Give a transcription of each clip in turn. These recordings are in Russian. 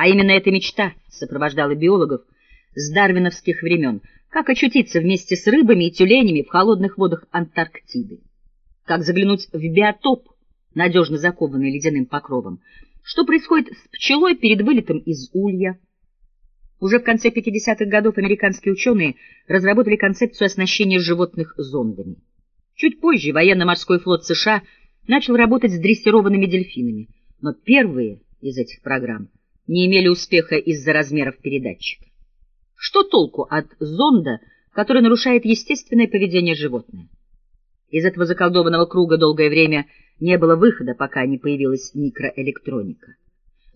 А именно эта мечта сопровождала биологов с дарвиновских времен, как очутиться вместе с рыбами и тюленями в холодных водах Антарктиды, как заглянуть в биотоп, надежно закованный ледяным покровом, что происходит с пчелой перед вылетом из улья. Уже в конце 50-х годов американские ученые разработали концепцию оснащения животных зондами. Чуть позже военно-морской флот США начал работать с дрессированными дельфинами, но первые из этих программ не имели успеха из-за размеров передатчика. Что толку от зонда, который нарушает естественное поведение животного? Из этого заколдованного круга долгое время не было выхода, пока не появилась микроэлектроника.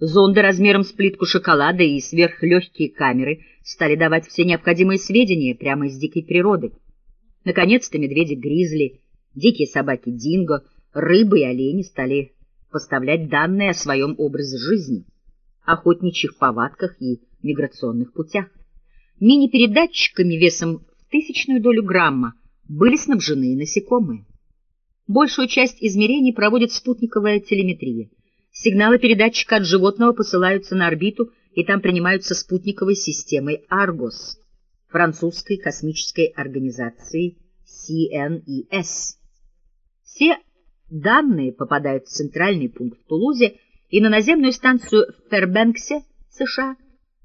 Зонды размером с плитку шоколада и сверхлегкие камеры стали давать все необходимые сведения прямо из дикой природы. Наконец-то медведи-гризли, дикие собаки динго, рыбы и олени стали поставлять данные о своем образе жизни, охотничьих повадках и миграционных путях. Мини-передатчиками весом в тысячную долю грамма были снабжены насекомые. Большую часть измерений проводит спутниковая телеметрия. Сигналы передатчика от животного посылаются на орбиту и там принимаются спутниковой системой Argos, французской космической организации CNES. Все данные попадают в центральный пункт в Тулузе и на наземную станцию в Фербенксе, США,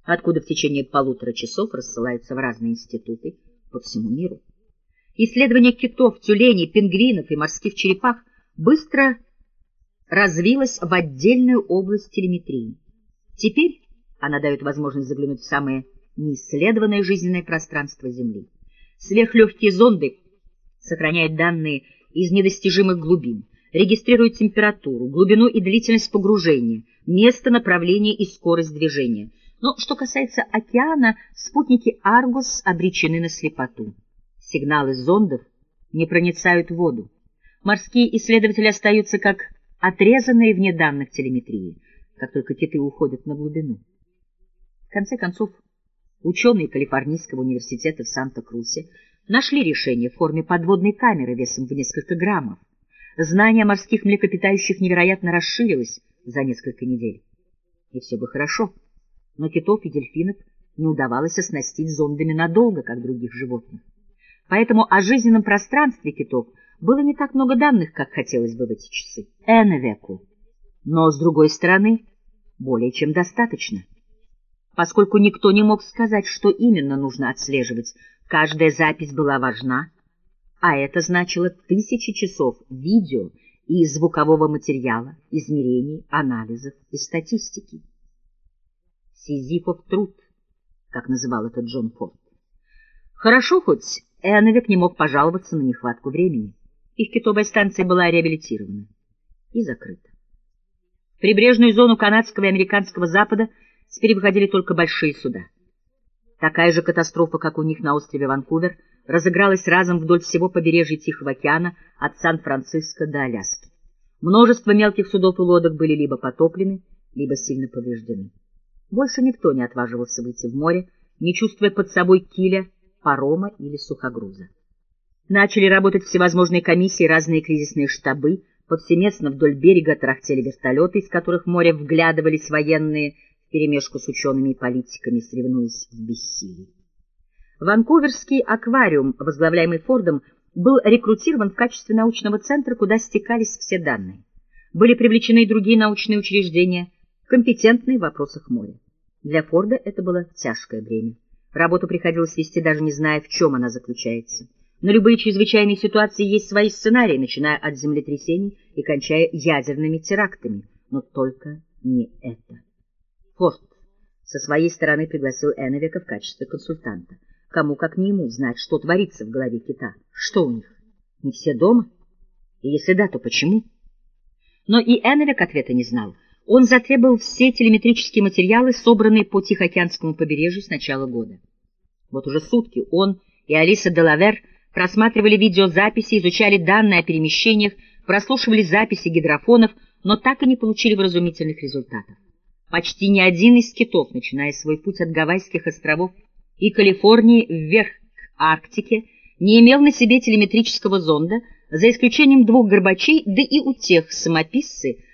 откуда в течение полутора часов рассылаются в разные институты по всему миру. Исследование китов, тюленей, пингвинов и морских черепах быстро развилось в отдельную область телеметрии. Теперь она дает возможность заглянуть в самое неисследованное жизненное пространство Земли. Сверхлегкие зонды сохраняют данные из недостижимых глубин, регистрируют температуру, глубину и длительность погружения, место, направление и скорость движения. Но что касается океана, спутники Аргус обречены на слепоту. Сигналы зондов не проницают воду. Морские исследователи остаются как отрезанные вне данных телеметрии, как только киты уходят на глубину. В конце концов, ученые Калифорнийского университета в Санта-Крусе нашли решение в форме подводной камеры весом в несколько граммов. Знание морских млекопитающих невероятно расширилось за несколько недель. И все бы хорошо, но китов и дельфинов не удавалось оснастить зондами надолго, как других животных. Поэтому о жизненном пространстве китов было не так много данных, как хотелось бы в эти часы. Энвеку. Но, с другой стороны, более чем достаточно. Поскольку никто не мог сказать, что именно нужно отслеживать, каждая запись была важна, а это значило тысячи часов видео и звукового материала, измерений, анализов и статистики. Сизифов труд, как называл это Джон Форд. Хорошо хоть Эновик не мог пожаловаться на нехватку времени. Их китовая станция была реабилитирована и закрыта. В прибрежную зону канадского и американского запада теперь выходили только большие суда. Такая же катастрофа, как у них на острове Ванкувер, разыгралась разом вдоль всего побережья Тихого океана от Сан-Франциско до Аляски. Множество мелких судов и лодок были либо потоплены, либо сильно повреждены. Больше никто не отваживался выйти в море, не чувствуя под собой киля, парома или сухогруза. Начали работать всевозможные комиссии, разные кризисные штабы, повсеместно вдоль берега трахтели вертолеты, из которых в море вглядывались военные, вперемешку с учеными и политиками, соревнуясь в бессилии. Ванкуверский аквариум, возглавляемый Фордом, был рекрутирован в качестве научного центра, куда стекались все данные. Были привлечены и другие научные учреждения, компетентные в вопросах моря. Для Форда это было тяжкое бремя. Работу приходилось вести, даже не зная, в чем она заключается. На любые чрезвычайные ситуации есть свои сценарии, начиная от землетрясений и кончая ядерными терактами. Но только не это. Форд со своей стороны пригласил Эновика в качестве консультанта. Кому, как не ему, знать, что творится в голове кита. Что у них? Не все дома? И если да, то почему? Но и Эновик ответа не знал. Он затребовал все телеметрические материалы, собранные по Тихоокеанскому побережью с начала года. Вот уже сутки он и Алиса Делавер просматривали видеозаписи, изучали данные о перемещениях, прослушивали записи гидрофонов, но так и не получили вразумительных результатов. Почти ни один из китов, начиная свой путь от Гавайских островов и Калифорнии вверх к Арктике, не имел на себе телеметрического зонда, за исключением двух горбачей, да и у тех самописцы —